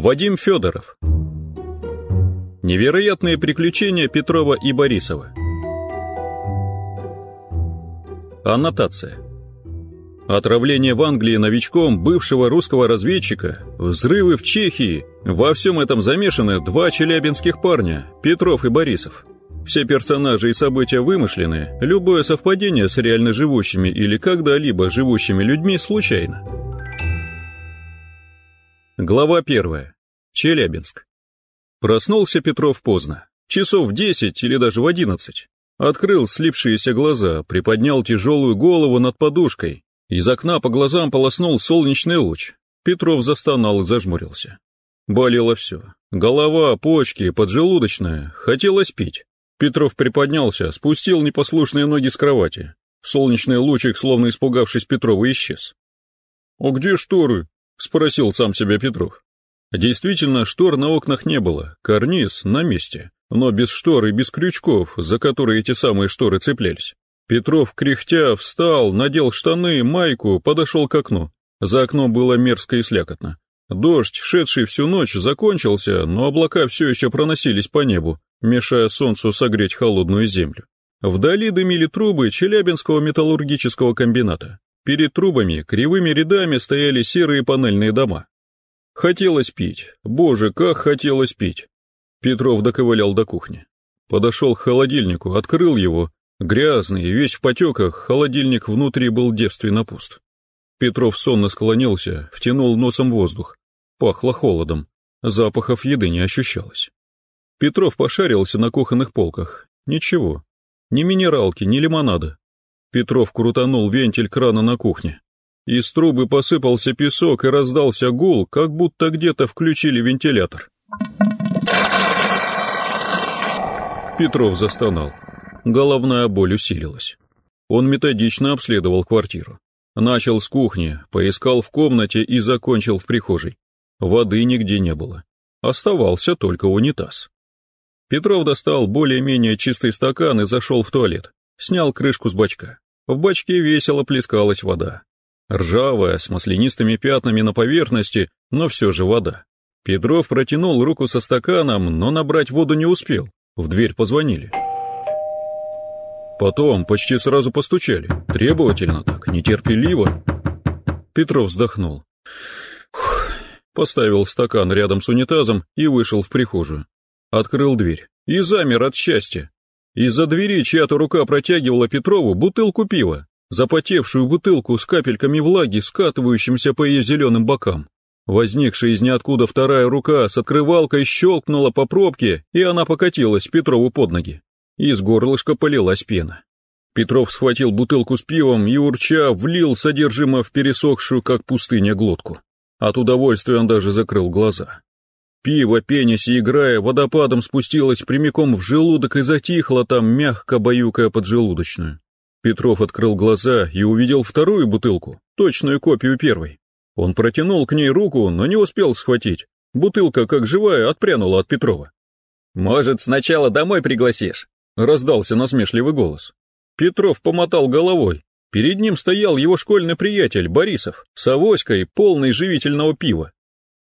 Вадим Федоров. Невероятные приключения Петрова и Борисова. Аннотация. Отравление в Англии новичком бывшего русского разведчика, взрывы в Чехии. Во всем этом замешаны два челябинских парня, Петров и Борисов. Все персонажи и события вымышлены, любое совпадение с реально живущими или когда-либо живущими людьми случайно. Глава первая. Челябинск. Проснулся Петров поздно, часов в десять или даже в одиннадцать. Открыл слипшиеся глаза, приподнял тяжелую голову над подушкой. Из окна по глазам полоснул солнечный луч. Петров застонал и зажмурился. Болело все. Голова, почки, поджелудочная. Хотелось пить. Петров приподнялся, спустил непослушные ноги с кровати. Солнечный лучик, словно испугавшись Петрова, исчез. «А где шторы?» — спросил сам себя Петров. Действительно, штор на окнах не было, карниз на месте, но без штор и без крючков, за которые эти самые шторы цеплялись. Петров, кряхтя, встал, надел штаны, майку, подошел к окну. За окном было мерзко и слякотно. Дождь, шедший всю ночь, закончился, но облака все еще проносились по небу, мешая солнцу согреть холодную землю. Вдали дымили трубы Челябинского металлургического комбината. Перед трубами кривыми рядами стояли серые панельные дома. Хотелось пить. Боже, как хотелось пить. Петров доковылял до кухни. Подошел к холодильнику, открыл его. Грязный, весь в потеках, холодильник внутри был девственно пуст. Петров сонно склонился, втянул носом воздух. Пахло холодом. Запахов еды не ощущалось. Петров пошарился на кухонных полках. Ничего. Ни минералки, ни лимонада. Петров крутанул вентиль крана на кухне. Из трубы посыпался песок и раздался гул, как будто где-то включили вентилятор. Петров застонал. Головная боль усилилась. Он методично обследовал квартиру. Начал с кухни, поискал в комнате и закончил в прихожей. Воды нигде не было. Оставался только унитаз. Петров достал более-менее чистый стакан и зашел в туалет. Снял крышку с бачка. В бачке весело плескалась вода. Ржавая, с маслянистыми пятнами на поверхности, но все же вода. Петров протянул руку со стаканом, но набрать воду не успел. В дверь позвонили. Потом почти сразу постучали. Требовательно так, нетерпеливо. Петров вздохнул. Поставил стакан рядом с унитазом и вышел в прихожую. Открыл дверь и замер от счастья. Из-за двери чья-то рука протягивала Петрову бутылку пива, запотевшую бутылку с капельками влаги, скатывающимся по ее зеленым бокам. Возникшая из ниоткуда вторая рука с открывалкой щелкнула по пробке, и она покатилась Петрову под ноги. Из горлышка полилась пена. Петров схватил бутылку с пивом и, урча, влил содержимое в пересохшую, как пустыня, глотку. От удовольствия он даже закрыл глаза. Пиво, пенясь и играя, водопадом спустилось прямиком в желудок и затихло там, мягко баюкая поджелудочную. Петров открыл глаза и увидел вторую бутылку, точную копию первой. Он протянул к ней руку, но не успел схватить. Бутылка, как живая, отпрянула от Петрова. «Может, сначала домой пригласишь?» — раздался насмешливый голос. Петров помотал головой. Перед ним стоял его школьный приятель Борисов с авоськой, полной живительного пива.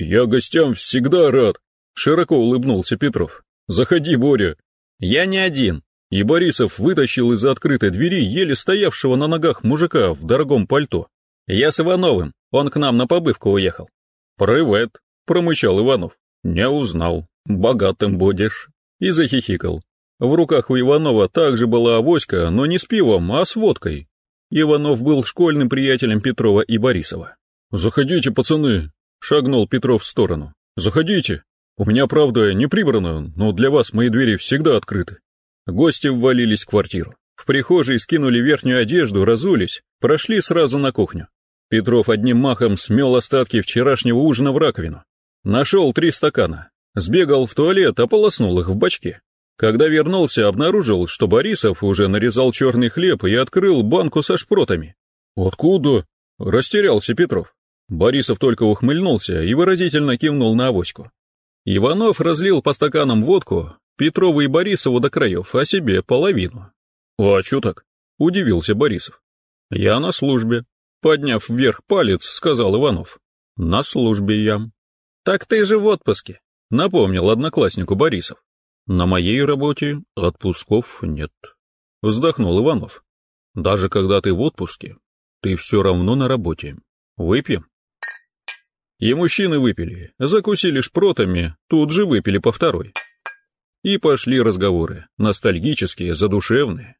«Я гостям всегда рад», — широко улыбнулся Петров. «Заходи, Боря». «Я не один». И Борисов вытащил из-за открытой двери еле стоявшего на ногах мужика в дорогом пальто. «Я с Ивановым, он к нам на побывку уехал». «Привет», — промычал Иванов. «Не узнал. Богатым будешь». И захихикал. В руках у Иванова также была авоська, но не с пивом, а с водкой. Иванов был школьным приятелем Петрова и Борисова. «Заходите, пацаны», Шагнул Петров в сторону. «Заходите. У меня, правда, не прибрано, но для вас мои двери всегда открыты». Гости ввалились в квартиру. В прихожей скинули верхнюю одежду, разулись, прошли сразу на кухню. Петров одним махом смел остатки вчерашнего ужина в раковину. Нашел три стакана. Сбегал в туалет, ополоснул их в бачке. Когда вернулся, обнаружил, что Борисов уже нарезал черный хлеб и открыл банку со шпротами. «Откуда?» — растерялся Петров. Борисов только ухмыльнулся и выразительно кивнул на авоську. Иванов разлил по стаканам водку, Петрову и Борисову до краев, а себе половину. «А чё так?» — удивился Борисов. «Я на службе», — подняв вверх палец, сказал Иванов. «На службе я». Так ты же в отпуске, напомнил однокласснику Борисов. На моей работе отпусков нет, вздохнул Иванов. Даже когда ты в отпуске, ты все равно на работе. Выпьем? И мужчины выпили, закусили шпротами, тут же выпили по второй. И пошли разговоры, ностальгические, задушевные.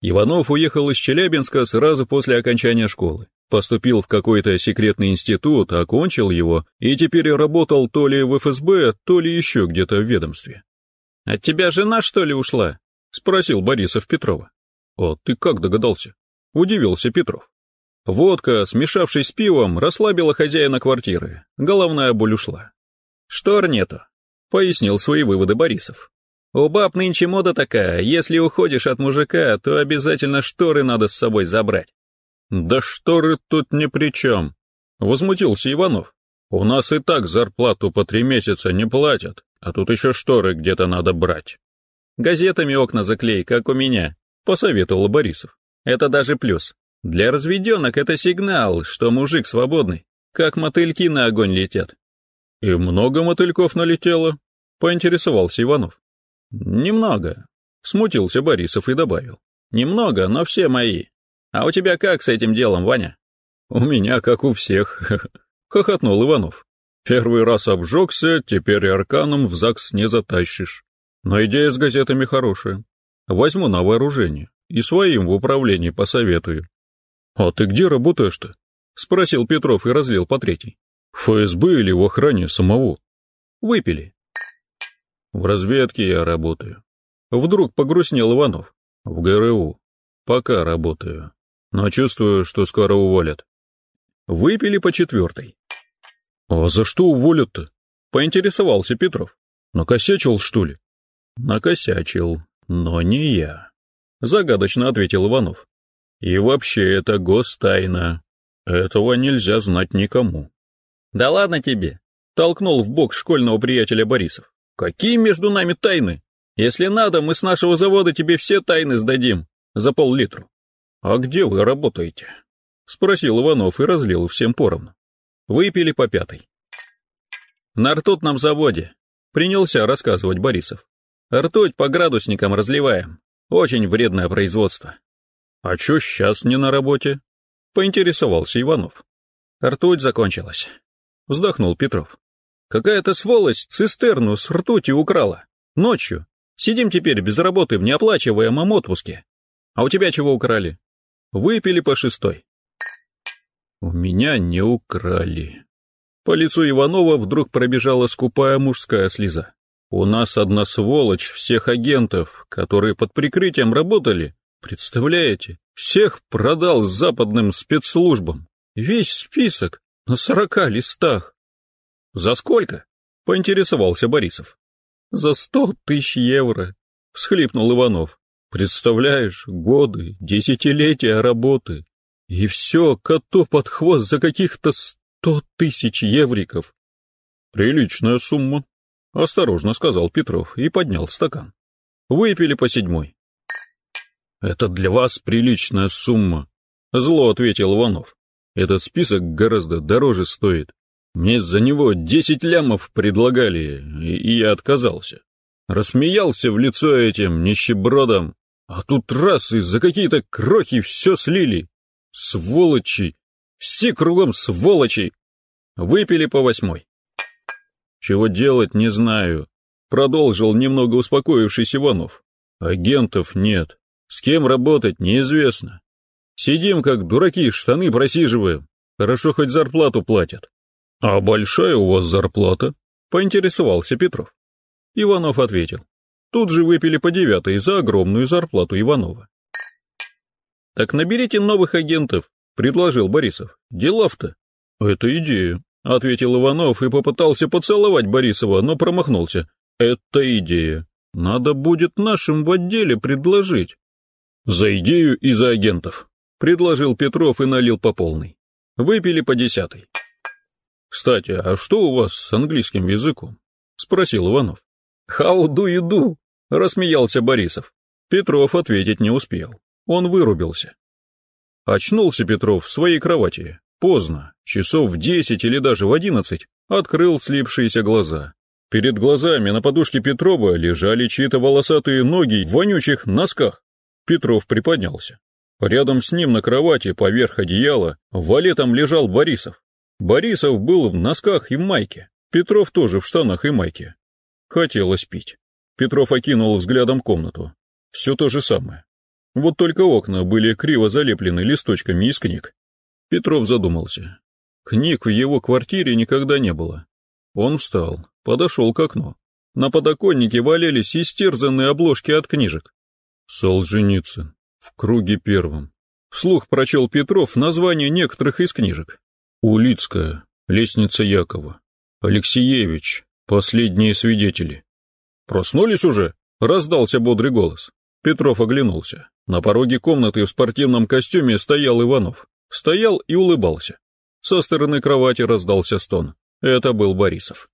Иванов уехал из Челябинска сразу после окончания школы. Поступил в какой-то секретный институт, окончил его и теперь работал то ли в ФСБ, то ли еще где-то в ведомстве. «От тебя жена, что ли, ушла?» — спросил Борисов Петрова. «А ты как догадался?» — удивился Петров. Водка, смешавшись с пивом, расслабила хозяина квартиры. Головная боль ушла. «Штор нету», — пояснил свои выводы Борисов. «У баб нынче мода такая, если уходишь от мужика, то обязательно шторы надо с собой забрать». «Да шторы тут ни при чем», — возмутился Иванов. «У нас и так зарплату по три месяца не платят, а тут еще шторы где-то надо брать». «Газетами окна заклей, как у меня», — посоветовал Борисов. «Это даже плюс. Для разведенок это сигнал, что мужик свободный, как мотыльки на огонь летят. И много мотыльков налетело, поинтересовался Иванов. Немного, смутился Борисов и добавил. Немного, но все мои. А у тебя как с этим делом, Ваня? У меня как у всех, хохотнул Иванов. Первый раз обжегся, теперь арканом в ЗАГС не затащишь. Но идея с газетами хорошая. Возьму на вооружение и своим в управлении посоветую. «А ты где работаешь-то?» — спросил Петров и разлил по третий. «В ФСБ или в охране самого?» «Выпили». «В разведке я работаю». Вдруг погрустнел Иванов. «В ГРУ. Пока работаю. Но чувствую, что скоро уволят». Выпили по четвертой. «А за что уволят-то?» — поинтересовался Петров. «Накосячил, что ли?» «Накосячил, но не я», — загадочно ответил Иванов. И вообще это гостайна. Этого нельзя знать никому. Да ладно тебе, толкнул в бок школьного приятеля Борисов. Какие между нами тайны? Если надо, мы с нашего завода тебе все тайны сдадим за пол-литру. А где вы работаете? Спросил Иванов и разлил всем поровну. Выпили по пятой. На ртутном заводе, принялся рассказывать Борисов. Ртуть по градусникам разливаем. Очень вредное производство. «А чё сейчас не на работе?» — поинтересовался Иванов. «Ртуть закончилась», — вздохнул Петров. «Какая-то сволочь цистерну с ртути украла. Ночью. Сидим теперь без работы в неоплачиваемом отпуске. А у тебя чего украли?» «Выпили по шестой». «У меня не украли». По лицу Иванова вдруг пробежала скупая мужская слеза. «У нас одна сволочь всех агентов, которые под прикрытием работали, Представляете, всех продал западным спецслужбам. Весь список на сорока листах. За сколько? Поинтересовался Борисов. За сто тысяч евро, всхлипнул Иванов. Представляешь, годы, десятилетия работы. И все коту под хвост за каких-то сто тысяч евриков. Приличная сумма, осторожно сказал Петров и поднял стакан. Выпили по седьмой. «Это для вас приличная сумма», — зло ответил Иванов. «Этот список гораздо дороже стоит. Мне за него десять лямов предлагали, и, я отказался. Рассмеялся в лицо этим нищебродом, а тут раз из-за какие-то крохи все слили. Сволочи! Все кругом сволочи!» Выпили по восьмой. «Чего делать, не знаю», — продолжил немного успокоившись Иванов. «Агентов нет. С кем работать, неизвестно. Сидим, как дураки, штаны просиживаем. Хорошо, хоть зарплату платят. А большая у вас зарплата? Поинтересовался Петров. Иванов ответил. Тут же выпили по девятой за огромную зарплату Иванова. Так наберите новых агентов, предложил Борисов. Делов-то. Это идея, ответил Иванов и попытался поцеловать Борисова, но промахнулся. Это идея. Надо будет нашим в отделе предложить. «За идею и за агентов», — предложил Петров и налил по полной. Выпили по десятой. «Кстати, а что у вас с английским языком?» — спросил Иванов. «How do you do?» — рассмеялся Борисов. Петров ответить не успел. Он вырубился. Очнулся Петров в своей кровати. Поздно, часов в десять или даже в одиннадцать. открыл слипшиеся глаза. Перед глазами на подушке Петрова лежали чьи-то волосатые ноги в вонючих носках. Петров приподнялся. Рядом с ним на кровати, поверх одеяла, валетом лежал Борисов. Борисов был в носках и майке. Петров тоже в штанах и майке. Хотелось пить. Петров окинул взглядом комнату. Все то же самое. Вот только окна были криво залеплены листочками из книг. Петров задумался. Книг в его квартире никогда не было. Он встал, подошел к окну. На подоконнике валялись истерзанные обложки от книжек. Солженицын. В круге первом. Вслух прочел Петров название некоторых из книжек. Улицкая. Лестница Якова. Алексеевич. Последние свидетели. Проснулись уже? Раздался бодрый голос. Петров оглянулся. На пороге комнаты в спортивном костюме стоял Иванов. Стоял и улыбался. Со стороны кровати раздался стон. Это был Борисов.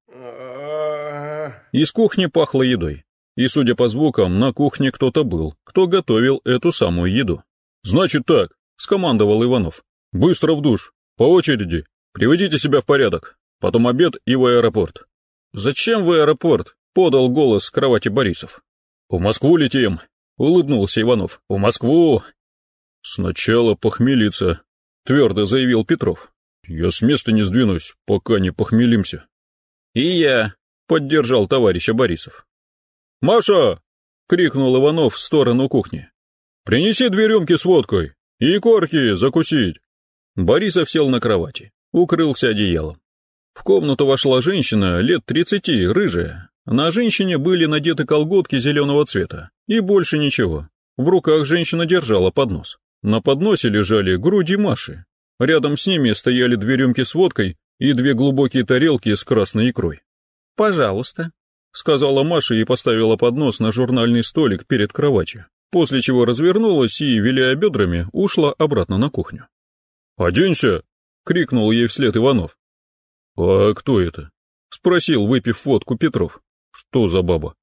Из кухни пахло едой. И, судя по звукам, на кухне кто-то был, кто готовил эту самую еду. «Значит так», — скомандовал Иванов. «Быстро в душ, по очереди, приведите себя в порядок, потом обед и в аэропорт». «Зачем в аэропорт?» — подал голос с кровати Борисов. «В Москву летим», — улыбнулся Иванов. «В Москву!» «Сначала похмелиться», — твердо заявил Петров. «Я с места не сдвинусь, пока не похмелимся». «И я», — поддержал товарища Борисов. «Маша!» — крикнул Иванов в сторону кухни. «Принеси две рюмки с водкой и корки закусить». Борисов сел на кровати, укрылся одеялом. В комнату вошла женщина лет тридцати, рыжая. На женщине были надеты колготки зеленого цвета, и больше ничего. В руках женщина держала поднос. На подносе лежали груди Маши. Рядом с ними стояли две рюмки с водкой и две глубокие тарелки с красной икрой. «Пожалуйста», — сказала Маша и поставила поднос на журнальный столик перед кроватью, после чего развернулась и, виляя бедрами, ушла обратно на кухню. «Оденься!» — крикнул ей вслед Иванов. «А кто это?» — спросил, выпив водку Петров. «Что за баба?»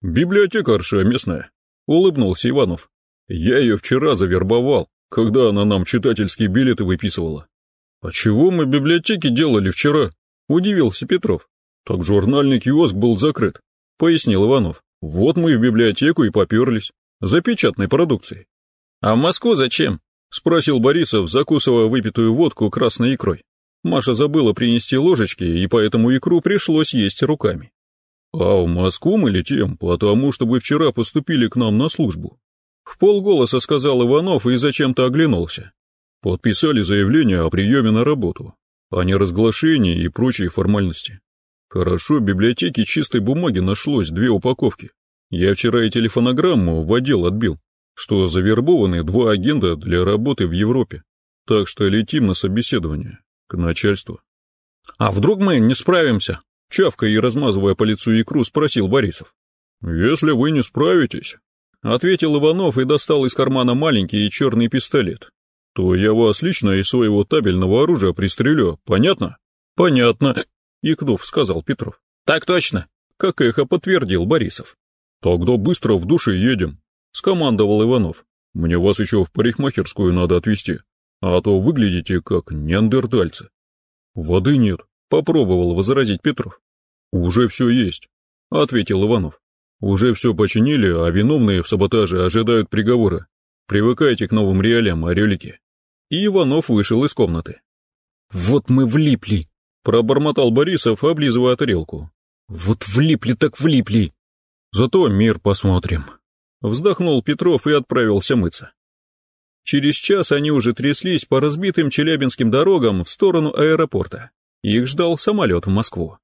«Библиотекарша местная», — улыбнулся Иванов. «Я ее вчера завербовал, когда она нам читательские билеты выписывала». «А чего мы библиотеки делали вчера?» — удивился Петров. «Так журнальный киоск был закрыт», — пояснил Иванов. «Вот мы в библиотеку и поперлись. За печатной продукцией». «А в Москву зачем?» — спросил Борисов, закусывая выпитую водку красной икрой. Маша забыла принести ложечки, и поэтому икру пришлось есть руками. «А в Москву мы летим, потому что вы вчера поступили к нам на службу». В полголоса сказал Иванов и зачем-то оглянулся. Подписали заявление о приеме на работу, а не разглашение и прочие формальности. Хорошо, в библиотеке чистой бумаги нашлось две упаковки. Я вчера и телефонограмму в отдел отбил, что завербованы два агента для работы в Европе. Так что летим на собеседование, к начальству. А вдруг мы не справимся? Чавкая и размазывая по лицу икру, спросил Борисов. Если вы не справитесь, ответил Иванов и достал из кармана маленький черный пистолет. То я вас лично из своего табельного оружия пристрелю, понятно? Понятно, икнув, сказал Петров. Так точно, как эхо подтвердил Борисов. Тогда быстро в душе едем, скомандовал Иванов. Мне вас еще в парикмахерскую надо отвезти, а то выглядите как неандертальцы. Воды нет, попробовал возразить Петров. Уже все есть, ответил Иванов. Уже все починили, а виновные в саботаже ожидают приговора. Привыкайте к новым реалиям, орелики. И Иванов вышел из комнаты. Вот мы влипли, Пробормотал Борисов, облизывая тарелку. Вот влипли так влипли. Зато мир посмотрим. Вздохнул Петров и отправился мыться. Через час они уже тряслись по разбитым челябинским дорогам в сторону аэропорта. Их ждал самолет в Москву.